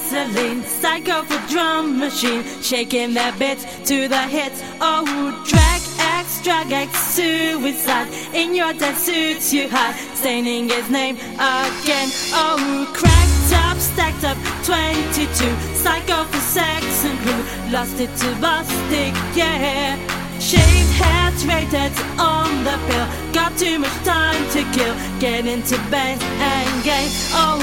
gasoline, psycho for drum machine, shaking their bits to the hits. Oh, drag X, drag X, suicide. In your dead suits you hide, staining his name again. Oh, cracked up, stacked up, 22, psycho for sex and blue, lost it to Bostik, yeah. Shaved heads rated on the pill. Got too much time to kill. Get into bed and game. Oh,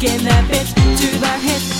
kicking that bitch to the hips.